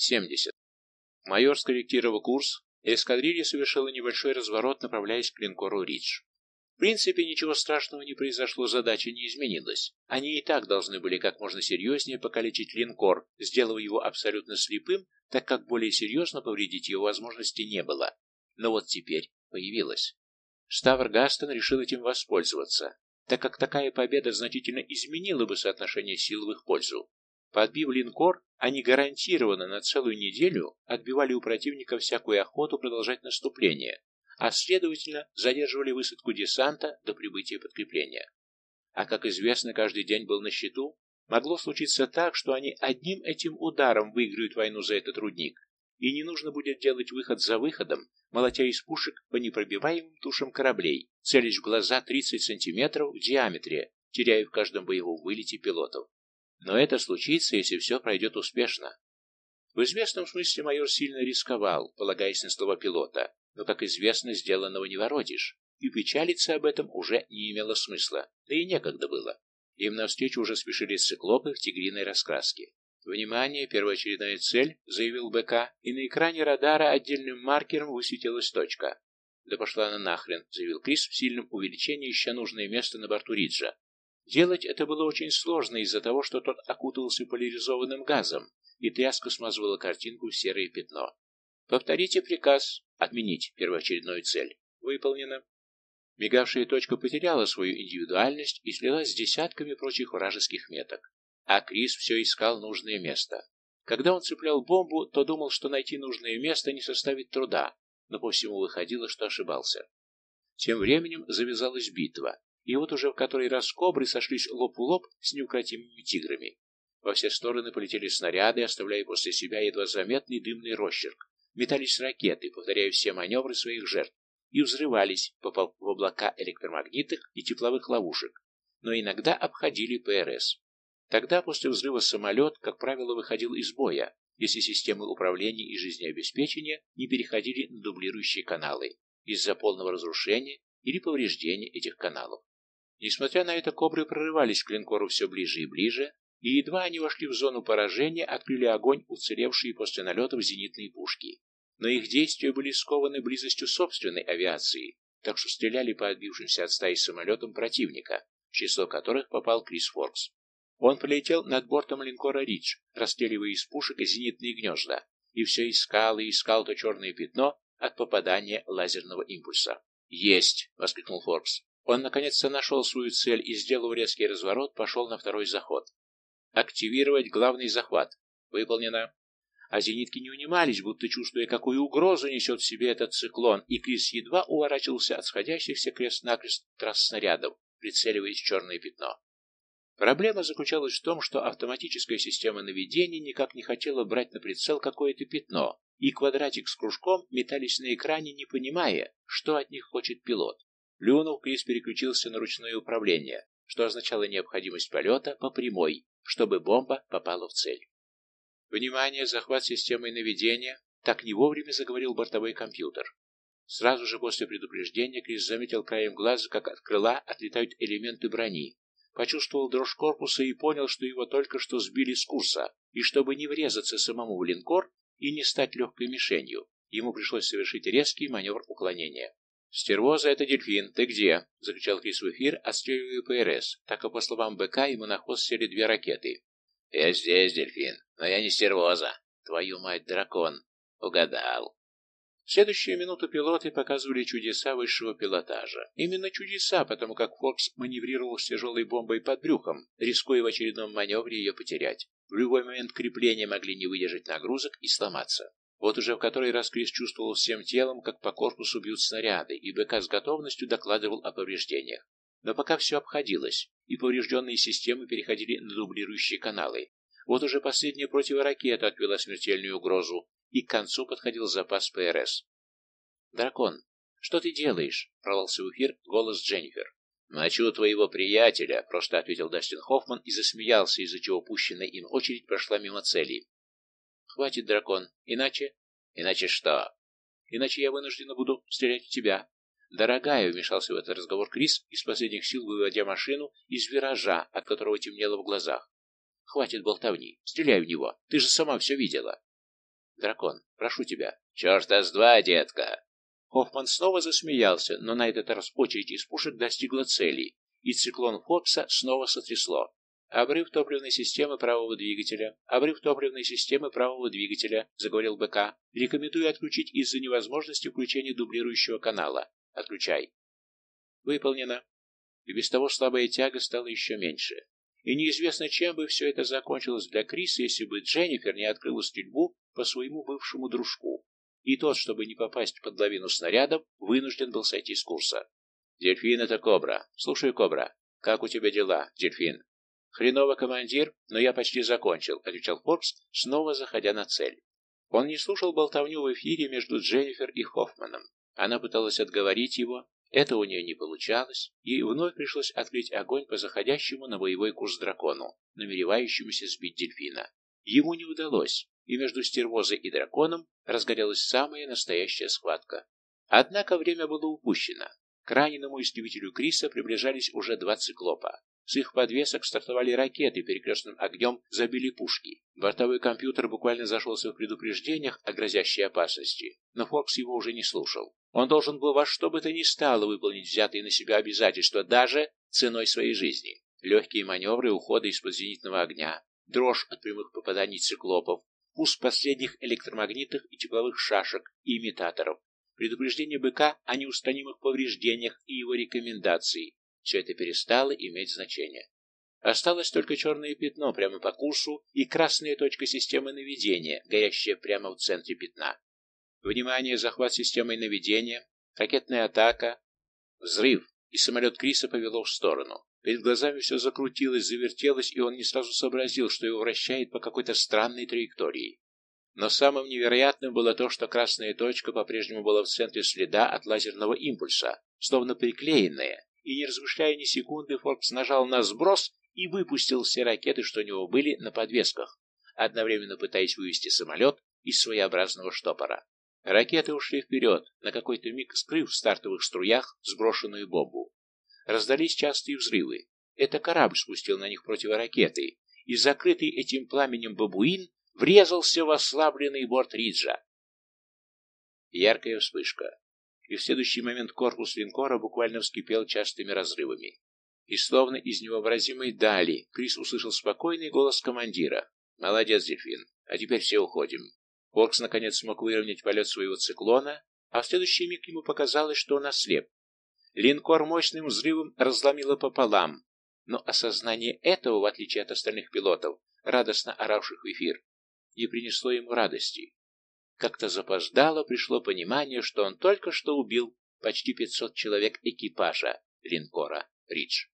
70. Майор скорректировал курс, эскадрилья совершила небольшой разворот, направляясь к линкору «Ридж». В принципе, ничего страшного не произошло, задача не изменилась. Они и так должны были как можно серьезнее покалечить линкор, сделав его абсолютно слепым, так как более серьезно повредить его возможности не было. Но вот теперь появилась. Ставр Гастон решил этим воспользоваться, так как такая победа значительно изменила бы соотношение сил в их пользу. Подбив линкор, они гарантированно на целую неделю отбивали у противника всякую охоту продолжать наступление, а следовательно задерживали высадку десанта до прибытия подкрепления. А как известно, каждый день был на счету, могло случиться так, что они одним этим ударом выиграют войну за этот рудник, и не нужно будет делать выход за выходом, молотя из пушек по непробиваемым тушам кораблей, целясь в глаза 30 сантиметров в диаметре, теряя в каждом боевом вылете пилотов. Но это случится, если все пройдет успешно. В известном смысле майор сильно рисковал, полагаясь на слова пилота, но, как известно, сделанного не воротишь, и печалиться об этом уже не имело смысла, да и некогда было. Им навстречу уже спешили циклопы в тигриной раскраске. «Внимание! Первоочередная цель!» — заявил БК, и на экране радара отдельным маркером высветилась точка. «Да пошла она нахрен!» — заявил Крис в сильном увеличении, ища нужное место на борту Риджа. Делать это было очень сложно из-за того, что тот окутывался поляризованным газом, и тряска смазывала картинку в серое пятно. Повторите приказ отменить первоочередную цель. Выполнено. Мигавшая точка потеряла свою индивидуальность и слилась с десятками прочих вражеских меток. А Крис все искал нужное место. Когда он цеплял бомбу, то думал, что найти нужное место не составит труда, но по всему выходило, что ошибался. Тем временем завязалась битва, и вот уже в который раз кобры сошлись лоб в лоб с неукротимыми тиграми. Во все стороны полетели снаряды, оставляя после себя едва заметный дымный росчерк. Метались ракеты, повторяя все маневры своих жертв, и взрывались, попав в облака электромагнитных и тепловых ловушек, но иногда обходили ПРС. Тогда после взрыва самолет, как правило, выходил из боя, если системы управления и жизнеобеспечения не переходили на дублирующие каналы из-за полного разрушения или повреждения этих каналов. Несмотря на это, кобры прорывались к линкору все ближе и ближе, и едва они вошли в зону поражения, открыли огонь уцелевшие после налетов зенитные пушки. Но их действия были скованы близостью собственной авиации, так что стреляли по отбившимся от стаи самолетам противника, в число которых попал Крис Форкс. Он полетел над бортом линкора «Ридж», расстреливая из пушек зенитные гнезда, и все искал и искал то черное пятно от попадания лазерного импульса. «Есть!» — воскликнул Форкс. Он наконец-то нашел свою цель и, сделав резкий разворот, пошел на второй заход. Активировать главный захват. Выполнено. А зенитки не унимались, будто чувствуя, какую угрозу несет в себе этот циклон, и Крис едва уворачивался от сходящихся крест-накрест трасс снарядов, прицеливаясь в черное пятно. Проблема заключалась в том, что автоматическая система наведения никак не хотела брать на прицел какое-то пятно, и квадратик с кружком метались на экране, не понимая, что от них хочет пилот. Плюнув, Крис переключился на ручное управление, что означало необходимость полета по прямой, чтобы бомба попала в цель. Внимание, захват системой наведения, так не вовремя заговорил бортовой компьютер. Сразу же после предупреждения Крис заметил краем глаза, как от крыла отлетают элементы брони, почувствовал дрожь корпуса и понял, что его только что сбили с курса, и чтобы не врезаться самому в линкор и не стать легкой мишенью, ему пришлось совершить резкий маневр уклонения. «Стервоза — это дельфин, ты где?» — закричал Крис в эфир, отстреливая ПРС, так как, по словам БК, ему на хвост сели две ракеты. «Я здесь, дельфин, но я не стервоза. Твою мать, дракон!» «Угадал!» В следующую минуту пилоты показывали чудеса высшего пилотажа. Именно чудеса, потому как Фокс маневрировал с тяжелой бомбой под брюхом, рискуя в очередном маневре ее потерять. В любой момент крепления могли не выдержать нагрузок и сломаться. Вот уже в который раз Крис чувствовал всем телом, как по корпусу бьют снаряды, и БК с готовностью докладывал о повреждениях. Но пока все обходилось, и поврежденные системы переходили на дублирующие каналы. Вот уже последняя противоракета отвела смертельную угрозу, и к концу подходил запас ПРС. «Дракон, что ты делаешь?» — прорвался в эфир голос Дженнифер. «Мочу твоего приятеля», — просто ответил Дастин Хоффман и засмеялся, из-за чего пущенная им очередь прошла мимо цели. Хватит, дракон. Иначе... Иначе что? Иначе я вынуждена буду стрелять в тебя. Дорогая, вмешался в этот разговор Крис, из последних сил выводя машину из виража, от которого темнело в глазах. Хватит болтовни. Стреляй в него. Ты же сама все видела. Дракон, прошу тебя. Черта с два, детка. Хоффман снова засмеялся, но на этот раз очередь из пушек достигла цели, и циклон Фокса снова сотрясло. «Обрыв топливной системы правого двигателя. Обрыв топливной системы правого двигателя», — заговорил БК. «Рекомендую отключить из-за невозможности включения дублирующего канала. Отключай». «Выполнено». И без того слабая тяга стала еще меньше. И неизвестно, чем бы все это закончилось для Криса, если бы Дженнифер не открыла стрельбу по своему бывшему дружку. И тот, чтобы не попасть под лавину снарядов, вынужден был сойти с курса. «Дельфин — это Кобра. Слушай, Кобра, как у тебя дела, Дельфин?» «Хреново, командир, но я почти закончил», — отвечал Форбс, снова заходя на цель. Он не слушал болтовню в эфире между Дженнифер и Хоффманом. Она пыталась отговорить его, это у нее не получалось, и вновь пришлось открыть огонь по заходящему на боевой курс дракону, намеревающемуся сбить дельфина. Ему не удалось, и между стервозой и драконом разгорелась самая настоящая схватка. Однако время было упущено. К раненому истребителю Криса приближались уже два циклопа. С их подвесок стартовали ракеты, перекрестным огнем забили пушки. Бортовой компьютер буквально зашелся в предупреждениях о грозящей опасности, но Фокс его уже не слушал. Он должен был во что бы то ни стало выполнить взятые на себя обязательства, даже ценой своей жизни. Легкие маневры ухода из-под зенитного огня, дрожь от прямых попаданий циклопов, пуск последних электромагнитных и тепловых шашек и имитаторов, предупреждение быка о неустранимых повреждениях и его рекомендации. Все это перестало иметь значение. Осталось только черное пятно прямо по курсу и красная точка системы наведения, горящая прямо в центре пятна. Внимание, захват системой наведения, ракетная атака, взрыв, и самолет Криса повело в сторону. Перед глазами все закрутилось, завертелось, и он не сразу сообразил, что его вращает по какой-то странной траектории. Но самым невероятным было то, что красная точка по-прежнему была в центре следа от лазерного импульса, словно приклеенная, и не размышляя ни секунды, Форкс нажал на сброс и выпустил все ракеты, что у него были на подвесках, одновременно пытаясь вывести самолет из своеобразного штопора. Ракеты ушли вперед, на какой-то миг скрыв в стартовых струях сброшенную бомбу. Раздались частые взрывы. Это корабль спустил на них противоракеты, и закрытый этим пламенем бабуин врезался в ослабленный борт Риджа. Яркая вспышка. И в следующий момент корпус линкора буквально вскипел частыми разрывами. И словно из невообразимой дали Крис услышал спокойный голос командира. «Молодец, дельфин. А теперь все уходим». Форкс наконец смог выровнять полет своего циклона, а в следующий миг ему показалось, что он ослеп. Линкор мощным взрывом разломило пополам, но осознание этого, в отличие от остальных пилотов, радостно оравших в эфир, не принесло ему радости. Как-то запоздало пришло понимание, что он только что убил почти 500 человек экипажа линкора «Ридж».